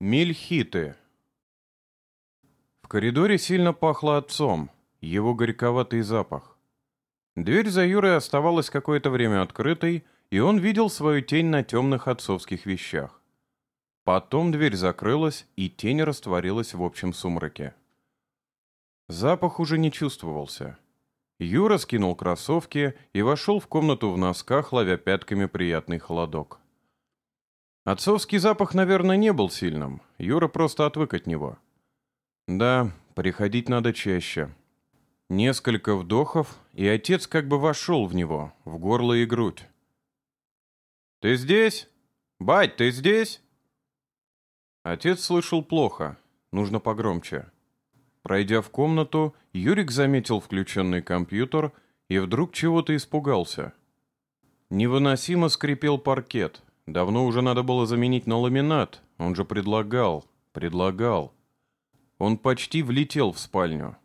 Мельхиты. В коридоре сильно пахло отцом, его горьковатый запах. Дверь за Юрой оставалась какое-то время открытой, и он видел свою тень на темных отцовских вещах. Потом дверь закрылась, и тень растворилась в общем сумраке. Запах уже не чувствовался. Юра скинул кроссовки и вошел в комнату в носках, ловя пятками приятный холодок. Отцовский запах, наверное, не был сильным. Юра просто отвык от него. Да, приходить надо чаще. Несколько вдохов, и отец как бы вошел в него, в горло и грудь. «Ты здесь? Бать, ты здесь?» Отец слышал плохо, нужно погромче. Пройдя в комнату, Юрик заметил включенный компьютер и вдруг чего-то испугался. Невыносимо скрипел паркет. Давно уже надо было заменить на ламинат. Он же предлагал, предлагал. Он почти влетел в спальню.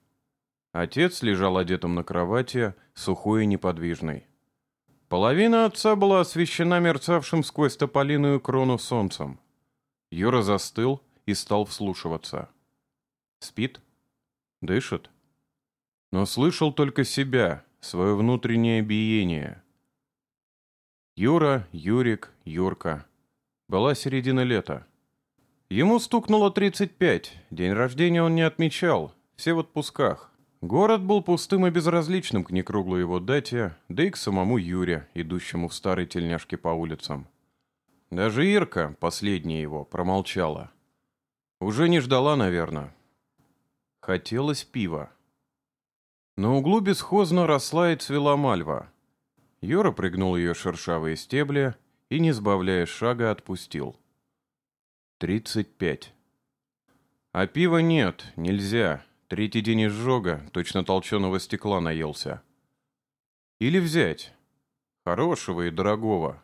Отец лежал одетым на кровати, сухой и неподвижный. Половина отца была освещена мерцавшим сквозь тополиную крону солнцем. Юра застыл и стал вслушиваться. Спит? Дышит? Но слышал только себя, свое внутреннее биение — Юра, Юрик, Юрка. Была середина лета. Ему стукнуло 35, день рождения он не отмечал, все в отпусках. Город был пустым и безразличным к некруглой его дате, да и к самому Юре, идущему в старой тельняшке по улицам. Даже Ирка, последняя его, промолчала. Уже не ждала, наверное. Хотелось пива. На углу бесхозно росла и цвела мальва — Юра прыгнул ее шершавые стебли и, не сбавляя шага, отпустил. Тридцать пять. А пива нет, нельзя. Третий день изжога, точно толченого стекла наелся. Или взять. Хорошего и дорогого.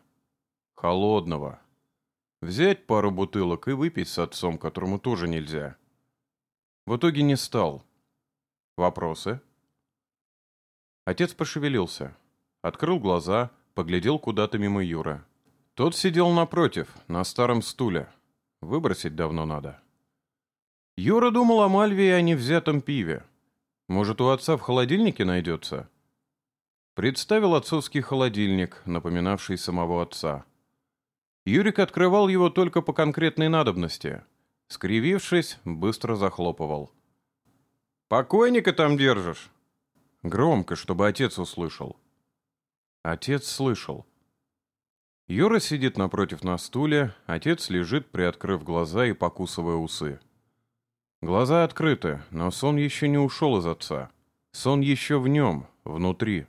Холодного. Взять пару бутылок и выпить с отцом, которому тоже нельзя. В итоге не стал. Вопросы? Отец пошевелился. Открыл глаза, поглядел куда-то мимо Юра. Тот сидел напротив, на старом стуле. Выбросить давно надо. Юра думал о Мальве и о невзятом пиве. Может, у отца в холодильнике найдется? Представил отцовский холодильник, напоминавший самого отца. Юрик открывал его только по конкретной надобности. Скривившись, быстро захлопывал. «Покойника там держишь?» Громко, чтобы отец услышал. Отец слышал. Юра сидит напротив на стуле, отец лежит, приоткрыв глаза и покусывая усы. Глаза открыты, но сон еще не ушел из отца. Сон еще в нем, внутри.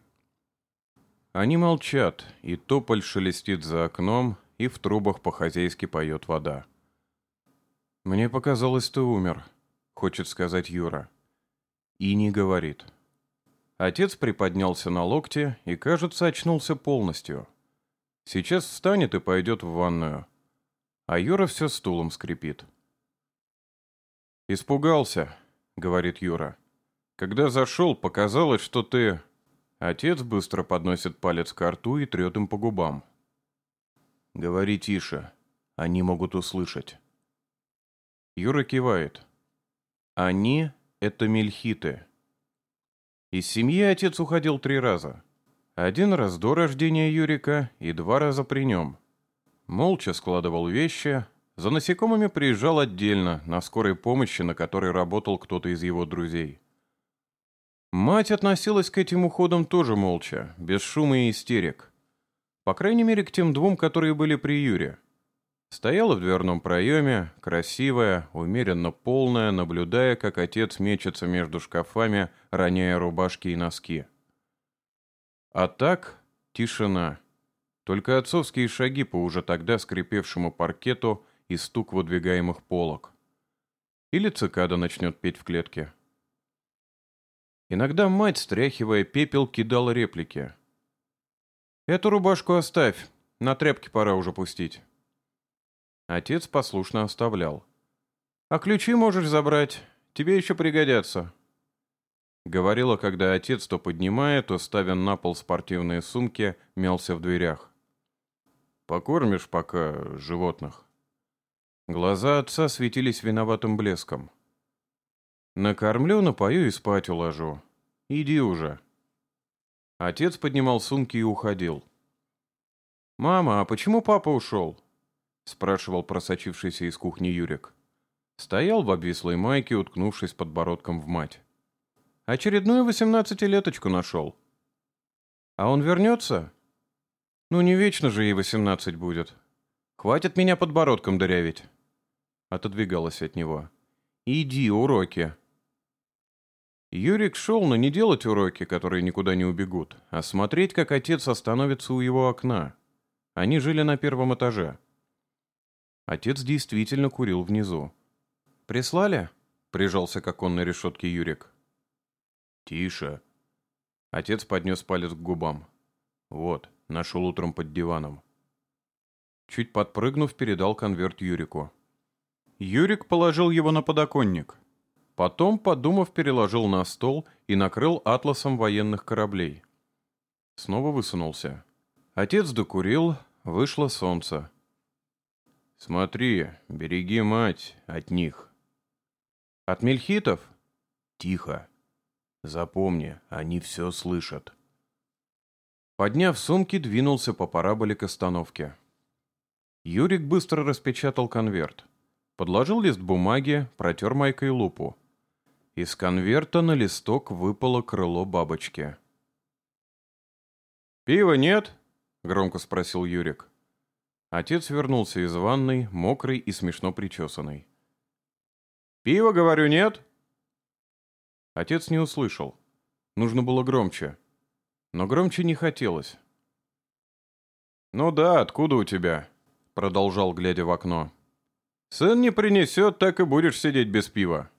Они молчат, и тополь шелестит за окном, и в трубах по-хозяйски поет вода. «Мне показалось, ты умер», — хочет сказать Юра. И не говорит. Отец приподнялся на локте и, кажется, очнулся полностью. Сейчас встанет и пойдет в ванную. А Юра все стулом скрипит. «Испугался», — говорит Юра. «Когда зашел, показалось, что ты...» Отец быстро подносит палец к рту и трет им по губам. «Говори тише. Они могут услышать». Юра кивает. «Они — это мельхиты». Из семьи отец уходил три раза. Один раз до рождения Юрика и два раза при нем. Молча складывал вещи, за насекомыми приезжал отдельно, на скорой помощи, на которой работал кто-то из его друзей. Мать относилась к этим уходам тоже молча, без шума и истерик. По крайней мере, к тем двум, которые были при Юре. Стояла в дверном проеме, красивая, умеренно полная, наблюдая, как отец мечется между шкафами, роняя рубашки и носки. А так тишина. Только отцовские шаги по уже тогда скрипевшему паркету и стук выдвигаемых полок. Или цикада начнет петь в клетке. Иногда мать, стряхивая пепел, кидала реплики. «Эту рубашку оставь, на тряпки пора уже пустить». Отец послушно оставлял. «А ключи можешь забрать, тебе еще пригодятся». Говорила, когда отец то поднимая, то ставя на пол спортивные сумки, мялся в дверях. «Покормишь пока животных?» Глаза отца светились виноватым блеском. «Накормлю, напою и спать уложу. Иди уже». Отец поднимал сумки и уходил. «Мама, а почему папа ушел?» — спрашивал просочившийся из кухни Юрик. Стоял в обвислой майке, уткнувшись подбородком в мать. «Очередную восемнадцатилеточку нашел». «А он вернется?» «Ну, не вечно же ей восемнадцать будет. Хватит меня подбородком дырявить». Отодвигалась от него. «Иди, уроки». Юрик шел, но не делать уроки, которые никуда не убегут, а смотреть, как отец остановится у его окна. Они жили на первом этаже. Отец действительно курил внизу. «Прислали?» — прижался к оконной решетке Юрик. «Тише». Отец поднес палец к губам. «Вот, нашел утром под диваном». Чуть подпрыгнув, передал конверт Юрику. Юрик положил его на подоконник. Потом, подумав, переложил на стол и накрыл атласом военных кораблей. Снова высунулся. Отец докурил, вышло солнце. «Смотри, береги мать от них». «От мельхитов?» «Тихо. Запомни, они все слышат». Подняв сумки, двинулся по параболе к остановке. Юрик быстро распечатал конверт. Подложил лист бумаги, протер майкой лупу. Из конверта на листок выпало крыло бабочки. «Пива нет?» — громко спросил Юрик. Отец вернулся из ванной, мокрый и смешно причесанный. «Пива, говорю, нет?» Отец не услышал. Нужно было громче. Но громче не хотелось. «Ну да, откуда у тебя?» — продолжал, глядя в окно. Сын не принесет, так и будешь сидеть без пива.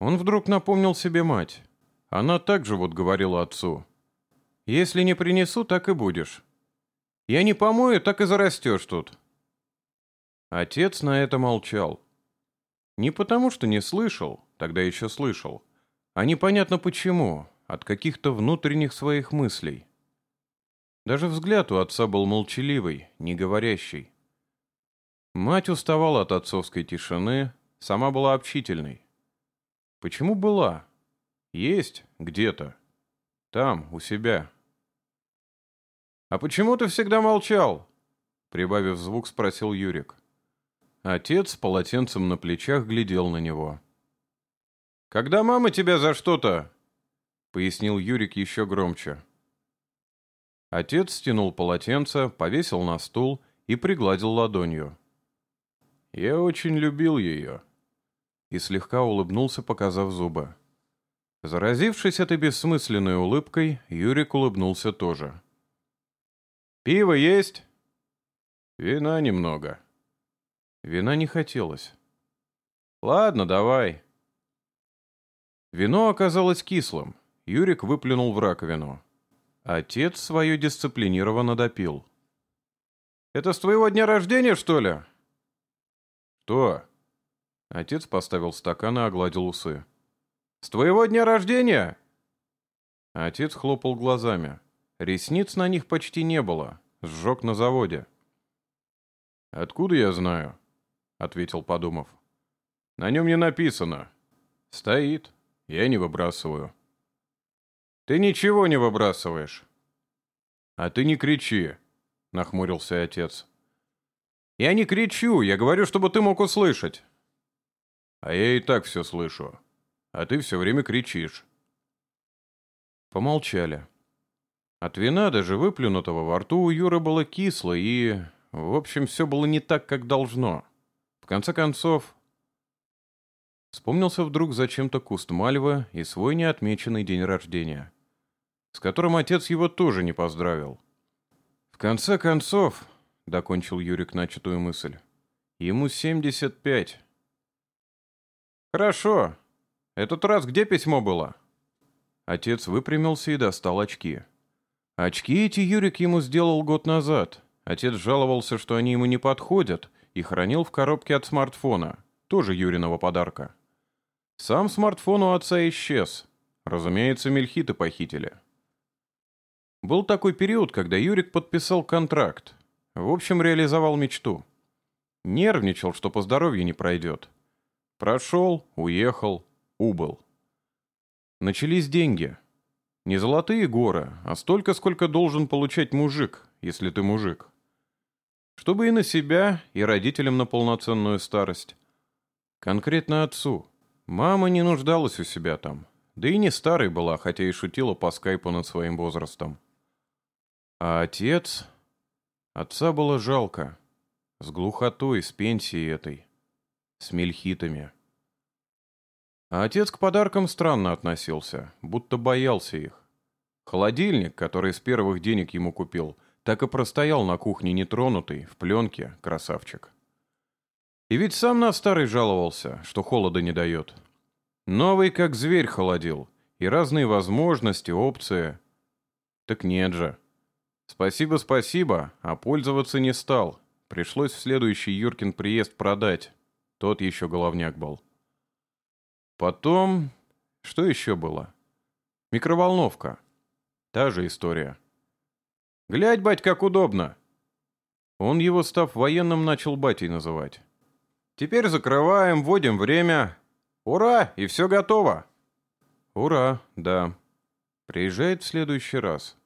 Он вдруг напомнил себе мать. Она также вот говорила отцу. «Если не принесу, так и будешь. Я не помою, так и зарастешь тут». Отец на это молчал. Не потому, что не слышал, тогда еще слышал, а непонятно почему, от каких-то внутренних своих мыслей. Даже взгляд у отца был молчаливый, не говорящий. Мать уставала от отцовской тишины, сама была общительной. Почему была? Есть где-то. Там, у себя. «А почему ты всегда молчал?» Прибавив звук, спросил Юрик. Отец с полотенцем на плечах глядел на него. «Когда мама тебя за что-то?» Пояснил Юрик еще громче. Отец стянул полотенце, повесил на стул и пригладил ладонью. Я очень любил ее». И слегка улыбнулся, показав зубы. Заразившись этой бессмысленной улыбкой, Юрик улыбнулся тоже. «Пиво есть?» «Вина немного». Вина не хотелось. «Ладно, давай». Вино оказалось кислым. Юрик выплюнул в раковину. Отец свое дисциплинированно допил. «Это с твоего дня рождения, что ли?» «Что?» Отец поставил стакан и огладил усы. «С твоего дня рождения?» Отец хлопал глазами. Ресниц на них почти не было. Сжег на заводе. «Откуда я знаю?» — ответил, подумав. «На нем не написано. Стоит. Я не выбрасываю». «Ты ничего не выбрасываешь». «А ты не кричи», — нахмурился отец. Я не кричу, я говорю, чтобы ты мог услышать. А я и так все слышу. А ты все время кричишь. Помолчали. От вина, даже выплюнутого во рту, у Юры было кисло, и... В общем, все было не так, как должно. В конце концов... Вспомнился вдруг зачем-то куст мальвы и свой неотмеченный день рождения, с которым отец его тоже не поздравил. В конце концов, — докончил Юрик начатую мысль. «Ему 75». «Хорошо. Этот раз где письмо было?» Отец выпрямился и достал очки. Очки эти Юрик ему сделал год назад. Отец жаловался, что они ему не подходят, и хранил в коробке от смартфона, тоже Юриного подарка. Сам смартфон у отца исчез. Разумеется, мельхиты похитили. Был такой период, когда Юрик подписал контракт. В общем, реализовал мечту. Нервничал, что по здоровью не пройдет. Прошел, уехал, убыл. Начались деньги. Не золотые горы, а столько, сколько должен получать мужик, если ты мужик. Чтобы и на себя, и родителям на полноценную старость. Конкретно отцу. Мама не нуждалась у себя там. Да и не старой была, хотя и шутила по скайпу над своим возрастом. А отец... Отца было жалко. С глухотой, с пенсией этой. С мельхитами. А отец к подаркам странно относился, будто боялся их. Холодильник, который с первых денег ему купил, так и простоял на кухне нетронутый, в пленке, красавчик. И ведь сам на старый жаловался, что холода не дает. Новый как зверь холодил, и разные возможности, опции. Так нет же. Спасибо, спасибо, а пользоваться не стал. Пришлось в следующий Юркин приезд продать. Тот еще головняк был. Потом... Что еще было? Микроволновка. Та же история. «Глядь, бать, как удобно!» Он его, став военным, начал батей называть. «Теперь закрываем, вводим время. Ура, и все готово!» «Ура, да. Приезжает в следующий раз».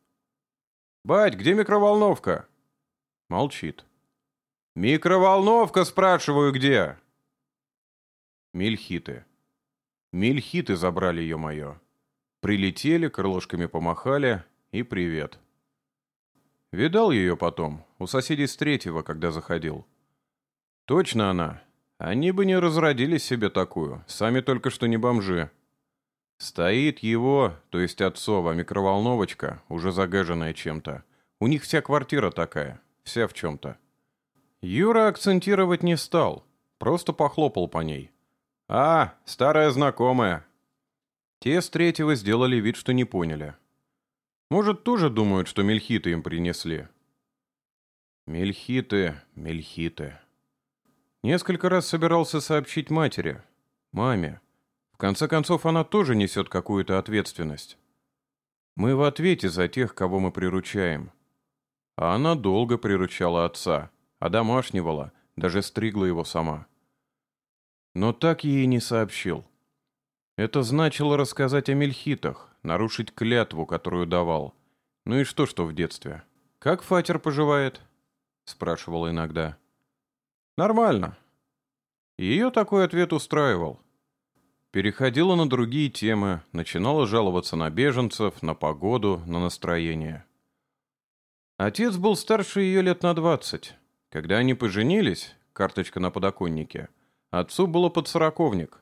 «Бать, где микроволновка?» Молчит. «Микроволновка, спрашиваю, где?» Мельхиты. Мельхиты забрали ее мое. Прилетели, крылышками помахали и привет. Видал ее потом, у соседей с третьего, когда заходил. Точно она. Они бы не разродили себе такую, сами только что не бомжи. Стоит его, то есть отцова, микроволновочка, уже загаженная чем-то. У них вся квартира такая, вся в чем-то. Юра акцентировать не стал, просто похлопал по ней. «А, старая знакомая». Те с третьего сделали вид, что не поняли. Может, тоже думают, что мельхиты им принесли? Мельхиты, мельхиты. Несколько раз собирался сообщить матери, маме. В конце концов, она тоже несет какую-то ответственность. Мы в ответе за тех, кого мы приручаем. А она долго приручала отца, а домашнего, даже стригла его сама. Но так ей не сообщил. Это значило рассказать о мельхитах, нарушить клятву, которую давал. Ну и что, что в детстве? Как Фатер поживает? Спрашивал иногда. Нормально. Ее такой ответ устраивал. Переходила на другие темы, начинала жаловаться на беженцев, на погоду, на настроение. Отец был старше ее лет на двадцать. Когда они поженились, карточка на подоконнике, отцу было подсороковник.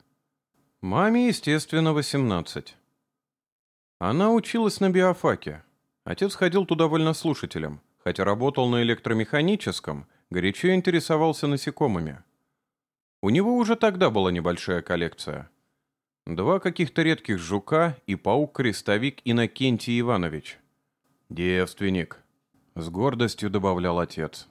Маме, естественно, восемнадцать. Она училась на биофаке. Отец ходил туда вольнослушателем, хотя работал на электромеханическом, горячо интересовался насекомыми. У него уже тогда была небольшая коллекция. Два каких-то редких жука и паук-крестовик Иннокентий Иванович. «Девственник», — с гордостью добавлял отец.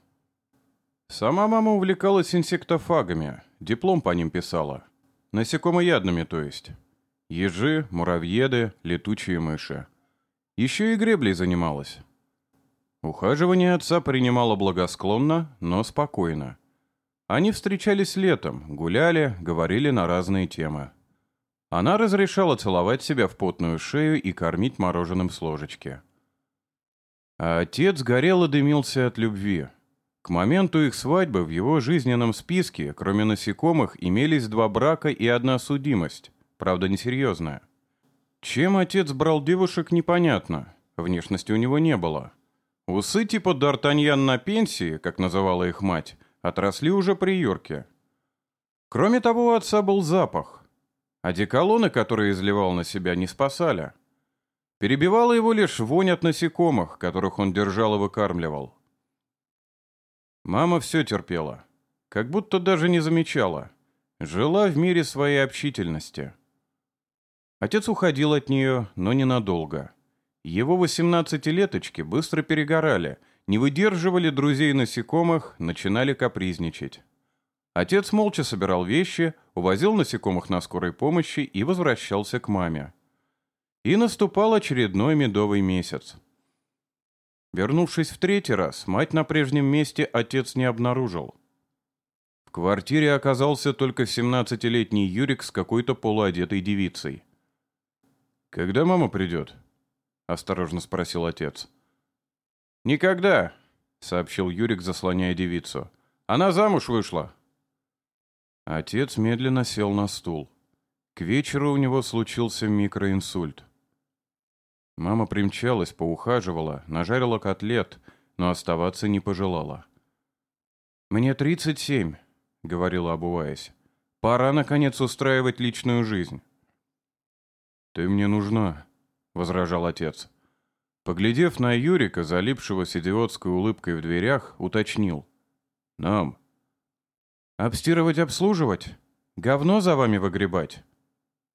Сама мама увлекалась инсектофагами, диплом по ним писала. Насекомоядными, то есть. Ежи, муравьеды, летучие мыши. Еще и греблей занималась. Ухаживание отца принимала благосклонно, но спокойно. Они встречались летом, гуляли, говорили на разные темы. Она разрешала целовать себя в потную шею и кормить мороженым с ложечки. А отец горел и дымился от любви. К моменту их свадьбы в его жизненном списке, кроме насекомых, имелись два брака и одна судимость правда несерьезная. Чем отец брал девушек, непонятно. Внешности у него не было. Усы типа Д'Артаньян на пенсии, как называла их мать, отросли уже при Йорке. Кроме того, у отца был запах. Одеколоны, которые изливал на себя, не спасали. Перебивала его лишь вонь от насекомых, которых он держал и выкармливал. Мама все терпела, как будто даже не замечала. Жила в мире своей общительности. Отец уходил от нее, но ненадолго. Его восемнадцатилеточки быстро перегорали, не выдерживали друзей насекомых, начинали капризничать. Отец молча собирал вещи, увозил насекомых на скорой помощи и возвращался к маме. И наступал очередной медовый месяц. Вернувшись в третий раз, мать на прежнем месте отец не обнаружил. квартире оказался только 17-летний Юрик с какой-то полуодетой девицей. «Когда мама придет?» — осторожно спросил отец. «Никогда», — сообщил Юрик, заслоняя девицу. «Она замуж вышла». Отец медленно сел на стул. К вечеру у него случился микроинсульт. Мама примчалась, поухаживала, нажарила котлет, но оставаться не пожелала. «Мне 37», — говорила, обуваясь. «Пора, наконец, устраивать личную жизнь». «Ты мне нужна», — возражал отец. Поглядев на Юрика, залипшего с идиотской улыбкой в дверях, уточнил. «Нам». «Обстирывать-обслуживать? Говно за вами выгребать?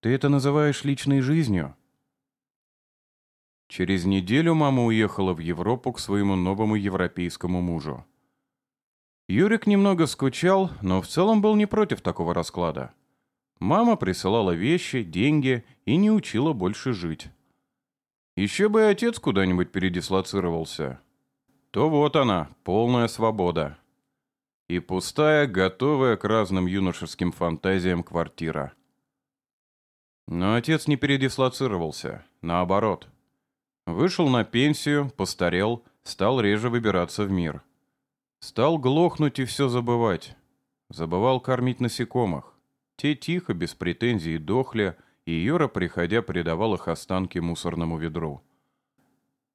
Ты это называешь личной жизнью?» Через неделю мама уехала в Европу к своему новому европейскому мужу. Юрик немного скучал, но в целом был не против такого расклада. Мама присылала вещи, деньги и не учила больше жить. Еще бы и отец куда-нибудь передислоцировался. То вот она, полная свобода. И пустая, готовая к разным юношеским фантазиям квартира. Но отец не передислоцировался, наоборот. Вышел на пенсию, постарел, стал реже выбираться в мир. Стал глохнуть и все забывать. Забывал кормить насекомых. Те тихо, без претензий дохли, и Юра, приходя, передавал их останки мусорному ведру.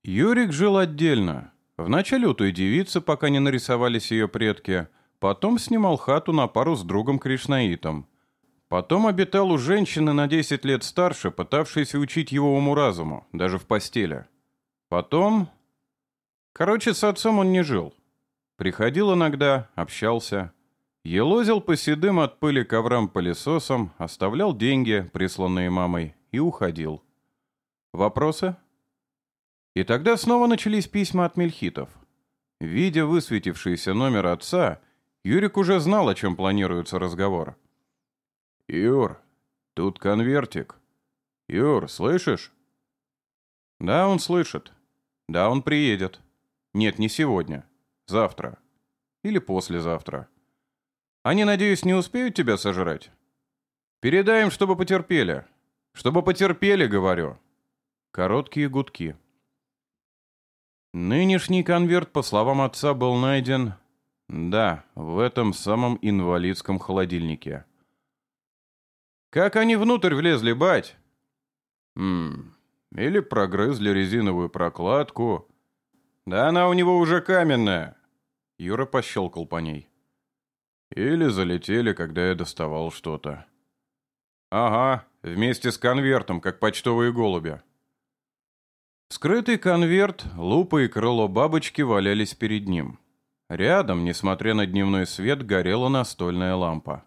Юрик жил отдельно. Вначале у той девицы, пока не нарисовались ее предки, потом снимал хату на пару с другом Кришнаитом. Потом обитал у женщины на 10 лет старше, пытавшейся учить его уму-разуму, даже в постели. Потом... Короче, с отцом он не жил. Приходил иногда, общался. Елозил по седым от пыли коврам пылесосом, оставлял деньги, присланные мамой, и уходил. Вопросы? И тогда снова начались письма от мельхитов. Видя высветившийся номер отца, Юрик уже знал, о чем планируется разговор. «Юр, тут конвертик. Юр, слышишь?» «Да, он слышит. Да, он приедет. Нет, не сегодня. Завтра. Или послезавтра. Они, надеюсь, не успеют тебя сожрать? Передай им, чтобы потерпели. Чтобы потерпели, говорю». Короткие гудки. Нынешний конверт, по словам отца, был найден... Да, в этом самом инвалидском холодильнике. «Как они внутрь влезли, бать?» «Ммм, или прогрызли резиновую прокладку. Да она у него уже каменная!» Юра пощелкал по ней. «Или залетели, когда я доставал что-то». «Ага, вместе с конвертом, как почтовые голуби». Скрытый конверт, лупа и крыло бабочки валялись перед ним. Рядом, несмотря на дневной свет, горела настольная лампа.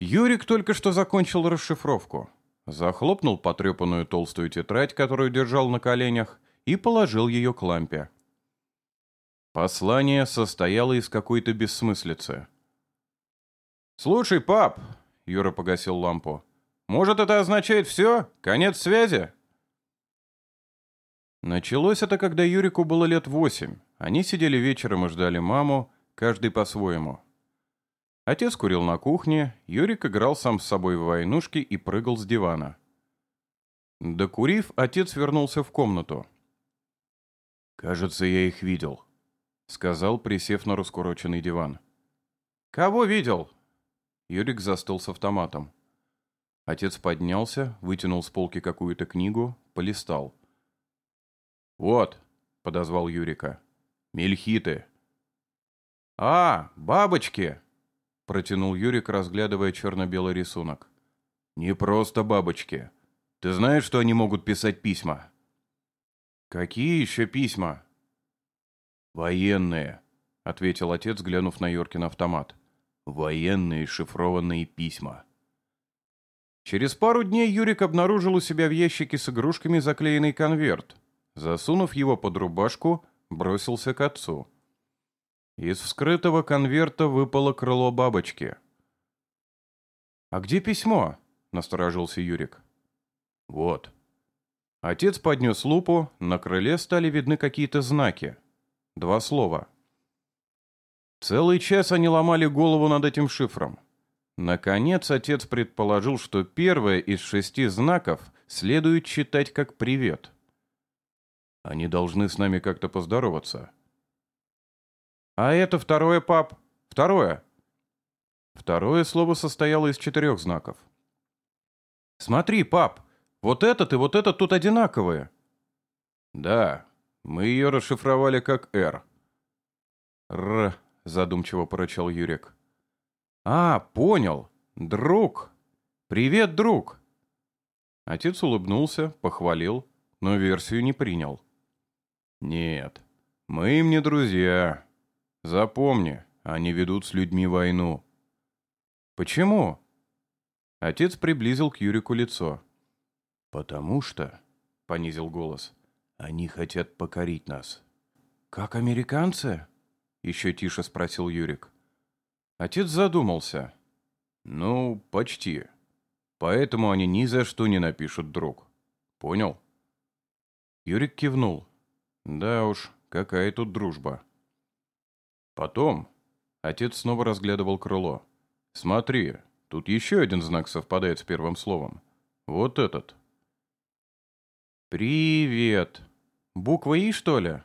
Юрик только что закончил расшифровку. Захлопнул потрепанную толстую тетрадь, которую держал на коленях, и положил ее к лампе. Послание состояло из какой-то бессмыслицы. «Слушай, пап!» — Юра погасил лампу. «Может, это означает все? Конец связи?» Началось это, когда Юрику было лет восемь. Они сидели вечером и ждали маму, каждый по-своему. Отец курил на кухне, Юрик играл сам с собой в войнушки и прыгал с дивана. Докурив, отец вернулся в комнату. «Кажется, я их видел», — сказал, присев на раскуроченный диван. «Кого видел?» Юрик застыл с автоматом. Отец поднялся, вытянул с полки какую-то книгу, полистал. «Вот», — подозвал Юрика, — «мельхиты». «А, бабочки!» Протянул Юрик, разглядывая черно-белый рисунок. «Не просто бабочки. Ты знаешь, что они могут писать письма?» «Какие еще письма?» «Военные», — ответил отец, глянув на Юркин автомат. «Военные шифрованные письма». Через пару дней Юрик обнаружил у себя в ящике с игрушками заклеенный конверт. Засунув его под рубашку, бросился к отцу. Из вскрытого конверта выпало крыло бабочки. «А где письмо?» — насторожился Юрик. «Вот». Отец поднес лупу, на крыле стали видны какие-то знаки. Два слова. Целый час они ломали голову над этим шифром. Наконец отец предположил, что первое из шести знаков следует читать как «привет». Они должны с нами как-то поздороваться. А это второе, пап. Второе. Второе слово состояло из четырех знаков. Смотри, пап, вот этот и вот этот тут одинаковые. Да, мы ее расшифровали как «Р». «Р», — задумчиво порычал Юрик. «А, понял. Друг. Привет, друг». Отец улыбнулся, похвалил, но версию не принял. «Нет, мы им не друзья. Запомни, они ведут с людьми войну». «Почему?» Отец приблизил к Юрику лицо. «Потому что», — понизил голос, — «они хотят покорить нас». «Как американцы?» — еще тише спросил Юрик. Отец задумался. «Ну, почти. Поэтому они ни за что не напишут друг. Понял?» Юрик кивнул. «Да уж, какая тут дружба». Потом отец снова разглядывал крыло. «Смотри, Тут еще один знак совпадает с первым словом. Вот этот. «Привет». Буква «И», что ли?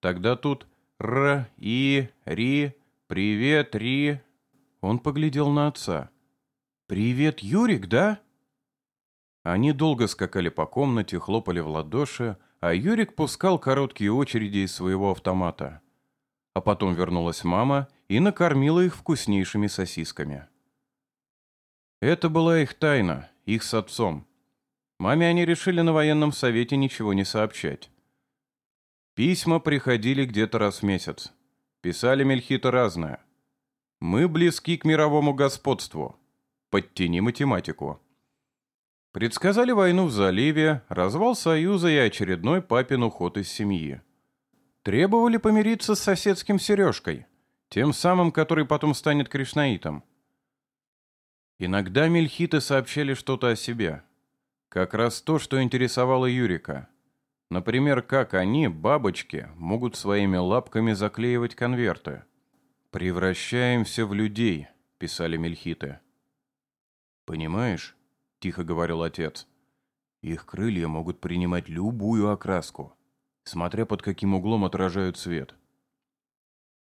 Тогда тут «Р», «И», «Ри», «Привет», «Ри». Он поглядел на отца. «Привет, Юрик, да?» Они долго скакали по комнате, хлопали в ладоши, а Юрик пускал короткие очереди из своего автомата. А потом вернулась мама и накормила их вкуснейшими сосисками. Это была их тайна, их с отцом. Маме они решили на военном совете ничего не сообщать. Письма приходили где-то раз в месяц. Писали Мельхита разное. Мы близки к мировому господству. Подтяни математику. Предсказали войну в заливе, развал Союза и очередной папин уход из семьи. Требовали помириться с соседским Сережкой, тем самым, который потом станет кришнаитом. Иногда мельхиты сообщали что-то о себе. Как раз то, что интересовало Юрика. Например, как они, бабочки, могут своими лапками заклеивать конверты. «Превращаемся в людей», — писали мельхиты. «Понимаешь?» — тихо говорил отец. «Их крылья могут принимать любую окраску, смотря под каким углом отражают свет».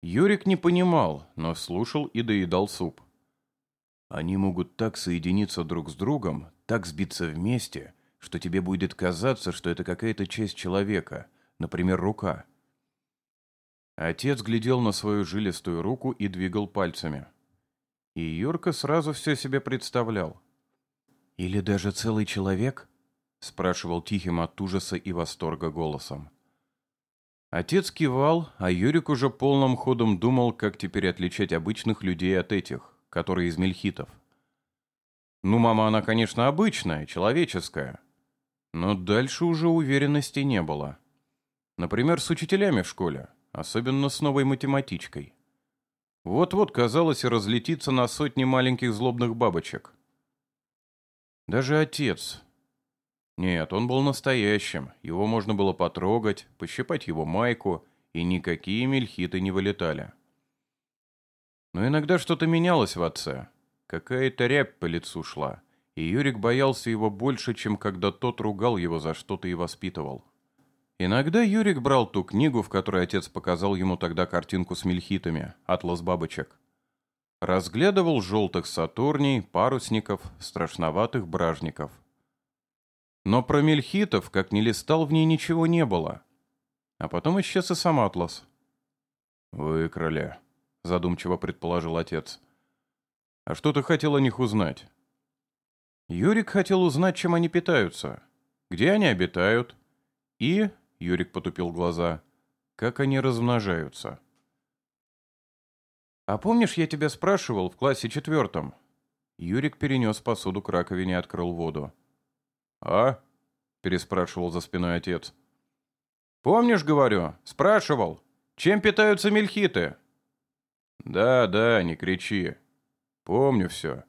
Юрик не понимал, но слушал и доедал суп. Они могут так соединиться друг с другом, так сбиться вместе, что тебе будет казаться, что это какая-то часть человека, например, рука. Отец глядел на свою жилистую руку и двигал пальцами. И Юрка сразу все себе представлял. «Или даже целый человек?» — спрашивал тихим от ужаса и восторга голосом. Отец кивал, а Юрик уже полным ходом думал, как теперь отличать обычных людей от этих который из мельхитов. Ну, мама, она, конечно, обычная, человеческая. Но дальше уже уверенности не было. Например, с учителями в школе, особенно с новой математичкой. Вот-вот, казалось, разлетится на сотни маленьких злобных бабочек. Даже отец. Нет, он был настоящим, его можно было потрогать, пощипать его майку, и никакие мельхиты не вылетали. Но иногда что-то менялось в отце. Какая-то рябь по лицу шла, и Юрик боялся его больше, чем когда тот ругал его за что-то и воспитывал. Иногда Юрик брал ту книгу, в которой отец показал ему тогда картинку с мельхитами, «Атлас бабочек». Разглядывал желтых сатурней, парусников, страшноватых бражников. Но про мельхитов, как ни листал, в ней ничего не было. А потом исчез и сам атлас. «Выкрали», — задумчиво предположил отец. «А что ты хотел о них узнать?» Юрик хотел узнать, чем они питаются, где они обитают и, — Юрик потупил глаза, — как они размножаются. «А помнишь, я тебя спрашивал в классе четвертом?» Юрик перенес посуду к раковине и открыл воду. «А?» — переспрашивал за спиной отец. «Помнишь, говорю, спрашивал, чем питаются мельхиты?» «Да, да, не кричи. Помню все.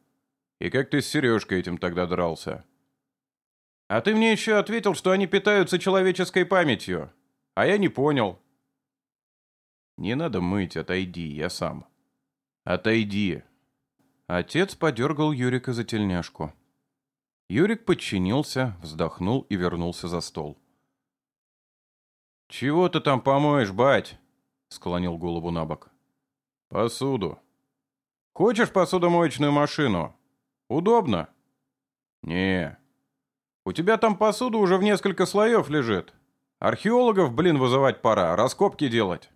И как ты с Сережкой этим тогда дрался?» «А ты мне еще ответил, что они питаются человеческой памятью. А я не понял». «Не надо мыть, отойди, я сам». Отойди. Отец подергал Юрика за тельняшку. Юрик подчинился, вздохнул и вернулся за стол. «Чего ты там помоешь, бать?» — склонил голову на бок. «Посуду. Хочешь посудомоечную машину? Удобно?» «Не. У тебя там посуда уже в несколько слоев лежит. Археологов, блин, вызывать пора, раскопки делать.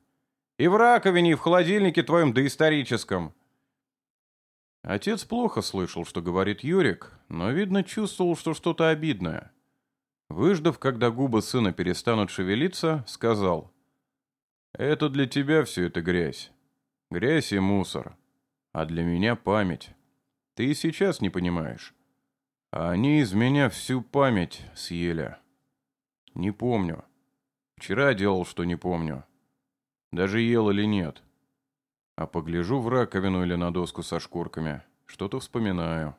И в раковине, и в холодильнике твоем доисторическом». Отец плохо слышал, что говорит Юрик, но, видно, чувствовал, что что-то обидное. Выждав, когда губы сына перестанут шевелиться, сказал, «Это для тебя все это грязь. Грязь и мусор. А для меня память. Ты и сейчас не понимаешь. А они из меня всю память съели. Не помню. Вчера делал, что не помню. Даже ел или нет. А погляжу в раковину или на доску со шкурками. Что-то вспоминаю.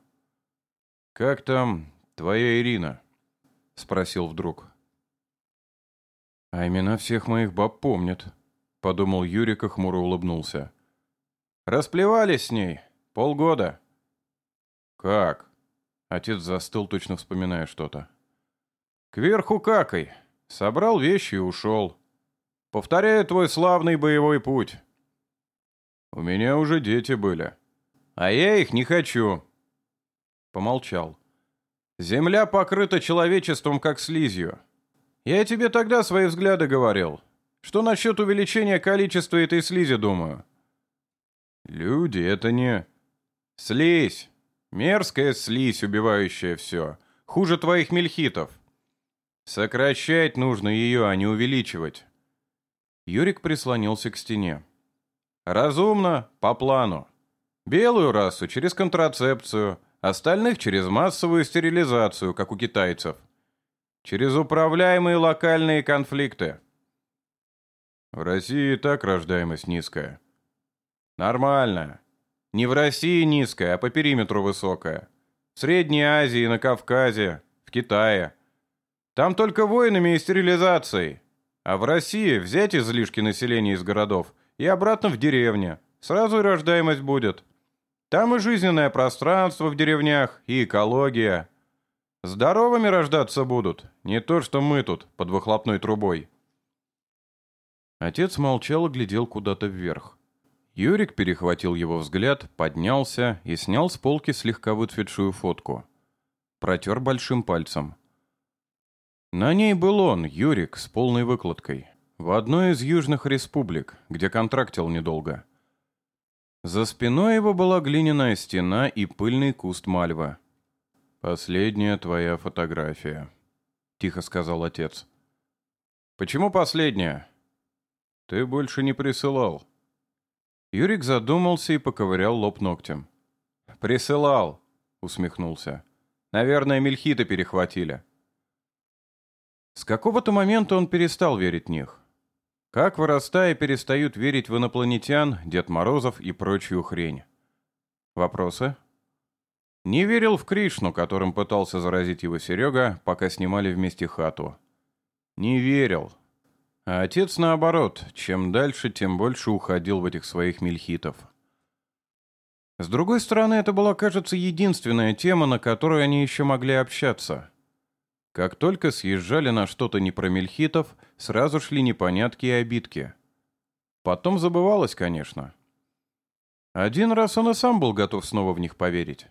Как там твоя Ирина?» — спросил вдруг. «А имена всех моих баб помнят», — подумал Юрик и хмуро улыбнулся. «Расплевались с ней. Полгода». «Как?» — отец застыл, точно вспоминая что-то. «Кверху какой. Собрал вещи и ушел. Повторяю твой славный боевой путь». «У меня уже дети были. А я их не хочу». Помолчал. Земля покрыта человечеством, как слизью. Я тебе тогда свои взгляды говорил. Что насчет увеличения количества этой слизи, думаю? Люди — это не... Слизь. Мерзкая слизь, убивающая все. Хуже твоих мельхитов. Сокращать нужно ее, а не увеличивать. Юрик прислонился к стене. Разумно, по плану. Белую расу через контрацепцию, Остальных через массовую стерилизацию, как у китайцев. Через управляемые локальные конфликты. В России и так рождаемость низкая. Нормально. Не в России низкая, а по периметру высокая. В Средней Азии, на Кавказе, в Китае. Там только войнами и стерилизацией. А в России взять излишки населения из городов и обратно в деревне. Сразу и рождаемость будет. Там и жизненное пространство в деревнях, и экология. Здоровыми рождаться будут, не то что мы тут, под выхлопной трубой. Отец молчал и глядел куда-то вверх. Юрик перехватил его взгляд, поднялся и снял с полки слегка выцветшую фотку. Протер большим пальцем. На ней был он, Юрик, с полной выкладкой. В одной из южных республик, где контрактил недолго. За спиной его была глиняная стена и пыльный куст мальва. «Последняя твоя фотография», — тихо сказал отец. «Почему последняя?» «Ты больше не присылал». Юрик задумался и поковырял лоб ногтем. «Присылал», — усмехнулся. «Наверное, мельхиты перехватили». С какого-то момента он перестал верить в них. Как вырастая перестают верить в инопланетян, Дед Морозов и прочую хрень. Вопросы? Не верил в Кришну, которым пытался заразить его Серега, пока снимали вместе хату. Не верил. А отец, наоборот, чем дальше, тем больше уходил в этих своих мельхитов. С другой стороны, это была, кажется, единственная тема, на которую они еще могли общаться — как только съезжали на что-то не про мельхитов, сразу шли непонятки и обидки. Потом забывалось, конечно. Один раз он и сам был готов снова в них поверить.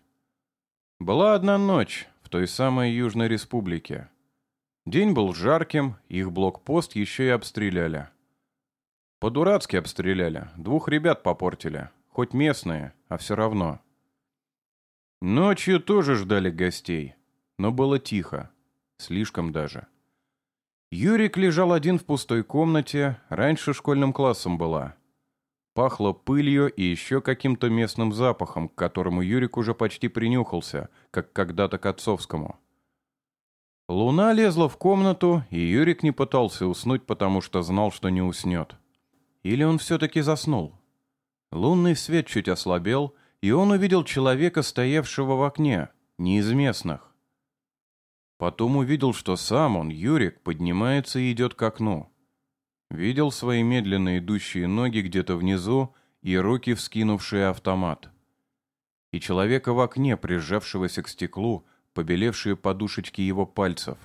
Была одна ночь в той самой Южной Республике. День был жарким, их блокпост еще и обстреляли. По-дурацки обстреляли, двух ребят попортили, хоть местные, а все равно. Ночью тоже ждали гостей, но было тихо. Слишком даже. Юрик лежал один в пустой комнате, раньше школьным классом была. Пахло пылью и еще каким-то местным запахом, к которому Юрик уже почти принюхался, как когда-то к отцовскому. Луна лезла в комнату, и Юрик не пытался уснуть, потому что знал, что не уснет. Или он все-таки заснул? Лунный свет чуть ослабел, и он увидел человека, стоявшего в окне, не из местных. Потом увидел, что сам он, Юрик, поднимается и идет к окну. Видел свои медленно идущие ноги где-то внизу и руки, вскинувшие автомат. И человека в окне, прижавшегося к стеклу, побелевшие подушечки его пальцев.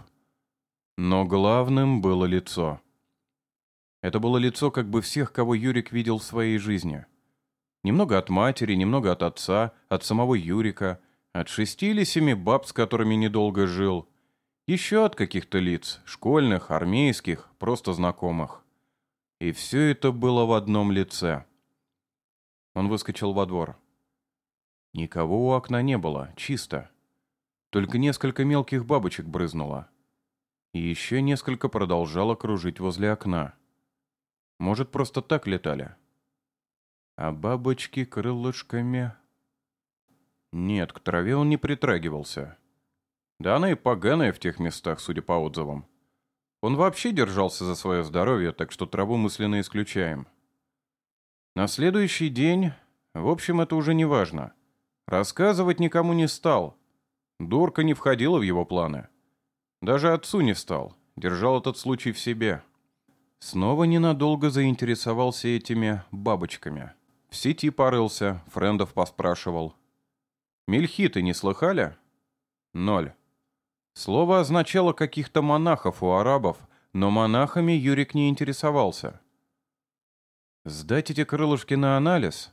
Но главным было лицо. Это было лицо как бы всех, кого Юрик видел в своей жизни. Немного от матери, немного от отца, от самого Юрика, от шести или семи баб, с которыми недолго жил, еще от каких-то лиц, школьных, армейских, просто знакомых. И все это было в одном лице. Он выскочил во двор. Никого у окна не было, чисто. Только несколько мелких бабочек брызнуло. И еще несколько продолжало кружить возле окна. Может, просто так летали? А бабочки крылышками... Нет, к траве он не притрагивался. Да она и поганая в тех местах, судя по отзывам. Он вообще держался за свое здоровье, так что траву мысленно исключаем. На следующий день, в общем, это уже не важно. Рассказывать никому не стал. Дурка не входила в его планы. Даже отцу не стал, держал этот случай в себе. Снова ненадолго заинтересовался этими бабочками. В сети порылся, френдов поспрашивал. Мельхиты не слыхали? Ноль. Слово означало каких-то монахов у арабов, но монахами Юрик не интересовался. Сдать эти крылышки на анализ?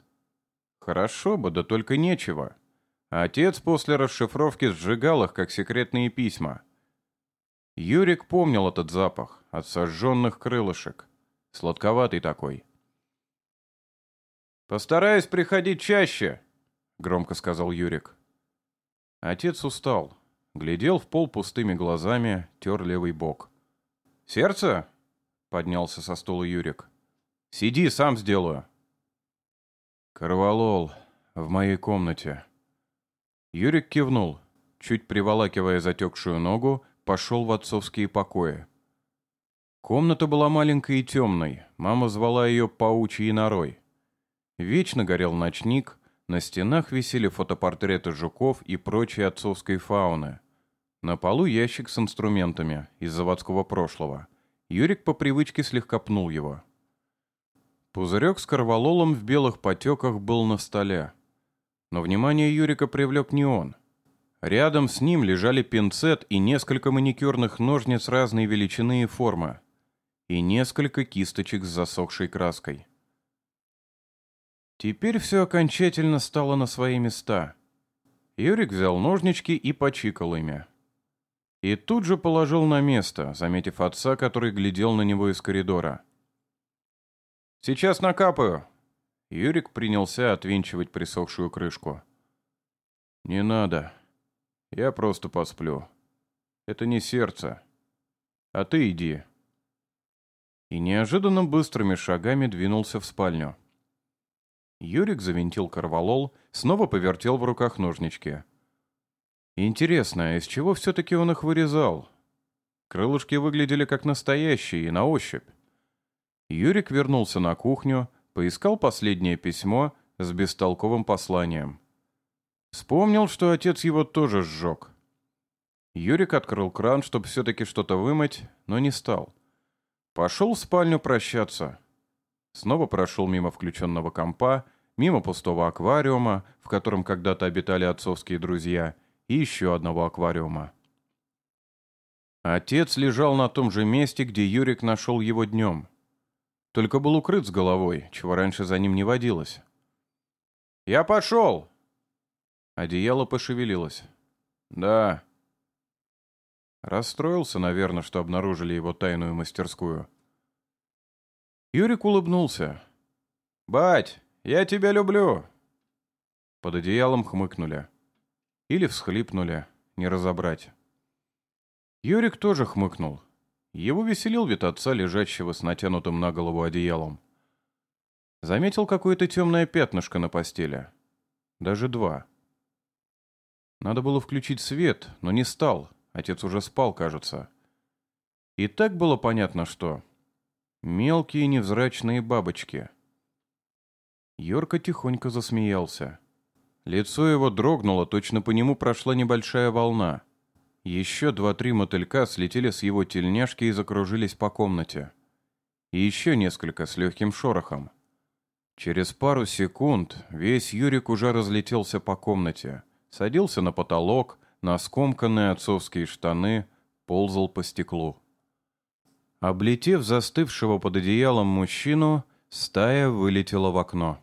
Хорошо бы, да только нечего. Отец после расшифровки сжигал их, как секретные письма. Юрик помнил этот запах от сожженных крылышек. Сладковатый такой. «Постараюсь приходить чаще», — громко сказал Юрик. Отец устал. Глядел в пол пустыми глазами, тер левый бок. «Сердце?» — поднялся со стула Юрик. «Сиди, сам сделаю». «Корвалол, в моей комнате». Юрик кивнул, чуть приволакивая затекшую ногу, пошел в отцовские покои. Комната была маленькой и темной, мама звала ее паучьей норой. Вечно горел ночник, на стенах висели фотопортреты жуков и прочей отцовской фауны. На полу ящик с инструментами из заводского прошлого. Юрик по привычке слегка пнул его. Пузырек с корвалолом в белых потеках был на столе. Но внимание Юрика привлек не он — Рядом с ним лежали пинцет и несколько маникюрных ножниц разной величины и формы. И несколько кисточек с засохшей краской. Теперь все окончательно стало на свои места. Юрик взял ножнички и почикал ими. И тут же положил на место, заметив отца, который глядел на него из коридора. «Сейчас накапаю!» Юрик принялся отвинчивать присохшую крышку. «Не надо», я просто посплю. Это не сердце. А ты иди. И неожиданно быстрыми шагами двинулся в спальню. Юрик завинтил корвалол, снова повертел в руках ножнички. Интересно, из чего все-таки он их вырезал? Крылышки выглядели как настоящие и на ощупь. Юрик вернулся на кухню, поискал последнее письмо с бестолковым посланием. Вспомнил, что отец его тоже сжег. Юрик открыл кран, чтобы все-таки что-то вымыть, но не стал. Пошел в спальню прощаться. Снова прошел мимо включенного компа, мимо пустого аквариума, в котором когда-то обитали отцовские друзья, и еще одного аквариума. Отец лежал на том же месте, где Юрик нашел его днем. Только был укрыт с головой, чего раньше за ним не водилось. «Я пошел!» Одеяло пошевелилось. «Да». Расстроился, наверное, что обнаружили его тайную мастерскую. Юрик улыбнулся. «Бать, я тебя люблю!» Под одеялом хмыкнули. Или всхлипнули, не разобрать. Юрик тоже хмыкнул. Его веселил вид отца, лежащего с натянутым на голову одеялом. Заметил какое-то темное пятнышко на постели. Даже два. Надо было включить свет, но не стал. Отец уже спал, кажется. И так было понятно, что... Мелкие невзрачные бабочки. Йорка тихонько засмеялся. Лицо его дрогнуло, точно по нему прошла небольшая волна. Еще два-три мотылька слетели с его тельняшки и закружились по комнате. И еще несколько с легким шорохом. Через пару секунд весь Юрик уже разлетелся по комнате, садился на потолок, на скомканные отцовские штаны, ползал по стеклу. Облетев застывшего под одеялом мужчину, стая вылетела в окно.